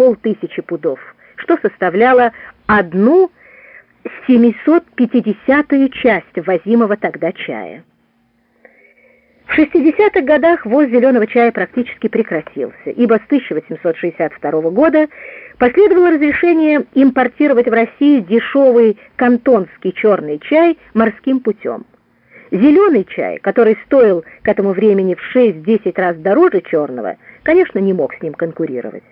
полтысячи пудов, что составляло одну 750-ю часть возимого тогда чая. В 60-х годах ввоз зеленого чая практически прекратился, ибо с 1862 года последовало разрешение импортировать в Россию дешевый кантонский черный чай морским путем. Зеленый чай, который стоил к этому времени в 6-10 раз дороже черного, конечно, не мог с ним конкурировать.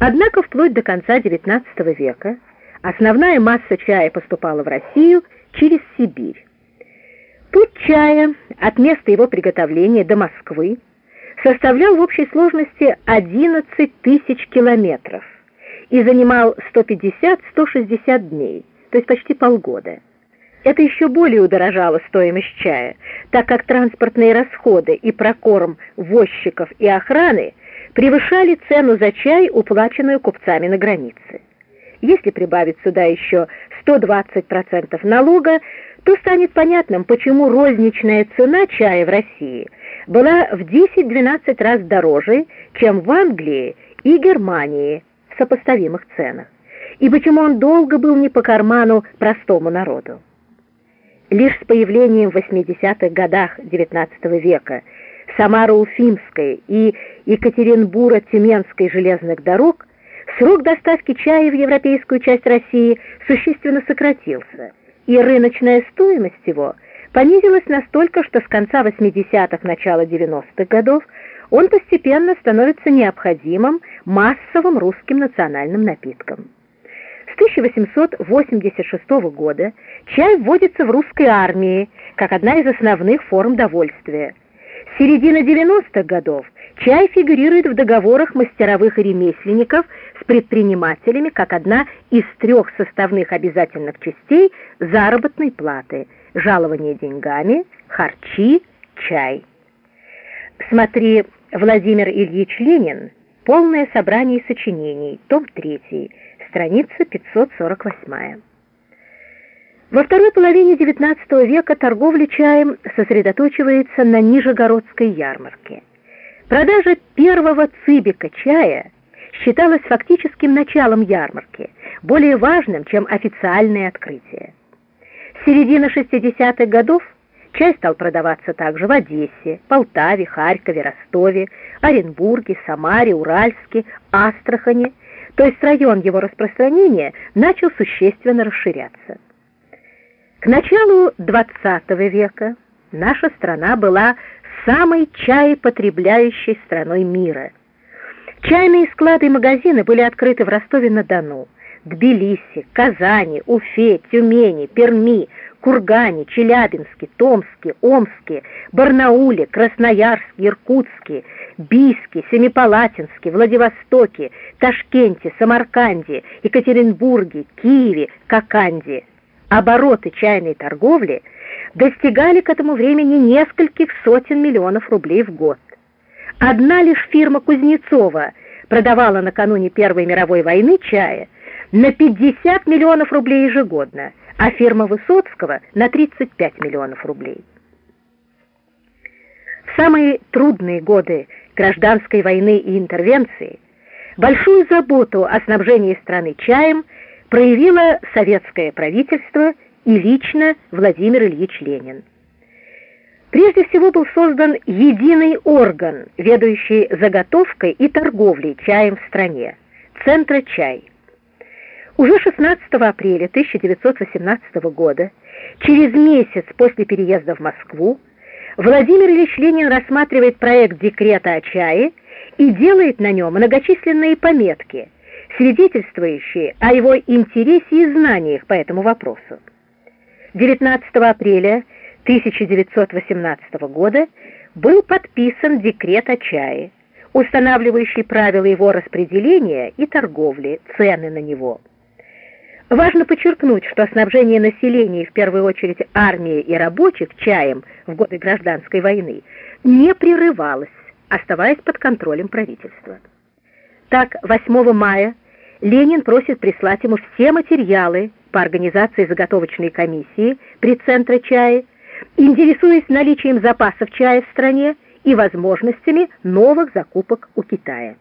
Однако вплоть до конца XIX века основная масса чая поступала в Россию через Сибирь. Путь чая от места его приготовления до Москвы составлял в общей сложности 11 тысяч километров и занимал 150-160 дней, то есть почти полгода. Это еще более удорожало стоимость чая, так как транспортные расходы и прокорм возчиков и охраны превышали цену за чай, уплаченную купцами на границе. Если прибавить сюда еще 120% налога, то станет понятным, почему розничная цена чая в России была в 10-12 раз дороже, чем в Англии и Германии в сопоставимых ценах, и почему он долго был не по карману простому народу. Лишь с появлением в 80-х годах XIX века Самара-Уфимской и Екатеринбура-Тюменской железных дорог срок доставки чая в европейскую часть России существенно сократился – и рыночная стоимость его понизилась настолько, что с конца 80-х, начала 90-х годов он постепенно становится необходимым массовым русским национальным напитком. С 1886 года чай вводится в русской армии как одна из основных форм довольствия. С середины 90-х годов чай фигурирует в договорах мастеровых и ремесленников с предпринимателями как одна из трех составных обязательных частей заработной платы – жалование деньгами, харчи, чай. Смотри Владимир Ильич Ленин «Полное собрание сочинений», том 3, страница 548. Во второй половине XIX века торговля чаем сосредоточивается на Нижегородской ярмарке. Продажа первого цыбика чая считалась фактическим началом ярмарки, более важным, чем официальное открытие. С середины 60-х годов чай стал продаваться также в Одессе, Полтаве, Харькове, Ростове, Оренбурге, Самаре, Уральске, Астрахани, то есть район его распространения начал существенно расширяться. К началу XX века наша страна была самой чаепотребляющей страной мира. Чайные склады и магазины были открыты в Ростове-на-Дону, Тбилиси, Казани, Уфе, Тюмени, Перми, Кургане, Челябинске, Томске, Омске, Барнауле, Красноярске, Иркутске, Бийске, Семипалатинске, Владивостоке, Ташкенте, Самарканде, Екатеринбурге, Киеве, Коканде. Обороты чайной торговли достигали к этому времени нескольких сотен миллионов рублей в год. Одна лишь фирма Кузнецова продавала накануне Первой мировой войны чая на 50 миллионов рублей ежегодно, а фирма Высоцкого на 35 миллионов рублей. В самые трудные годы гражданской войны и интервенции большую заботу о снабжении страны чаем – проявило советское правительство и лично Владимир Ильич Ленин. Прежде всего был создан единый орган, ведущий заготовкой и торговлей чаем в стране – Центра чай. Уже 16 апреля 1918 года, через месяц после переезда в Москву, Владимир Ильич Ленин рассматривает проект декрета о чае и делает на нем многочисленные пометки – свидетельствующие о его интересе и знаниях по этому вопросу. 19 апреля 1918 года был подписан декрет о чае, устанавливающий правила его распределения и торговли, цены на него. Важно подчеркнуть, что снабжение населения, в первую очередь армии и рабочих, чаем в годы гражданской войны не прерывалось, оставаясь под контролем правительства. Так, 8 мая Ленин просит прислать ему все материалы по организации заготовочной комиссии при Центре чая, интересуясь наличием запасов чая в стране и возможностями новых закупок у Китая.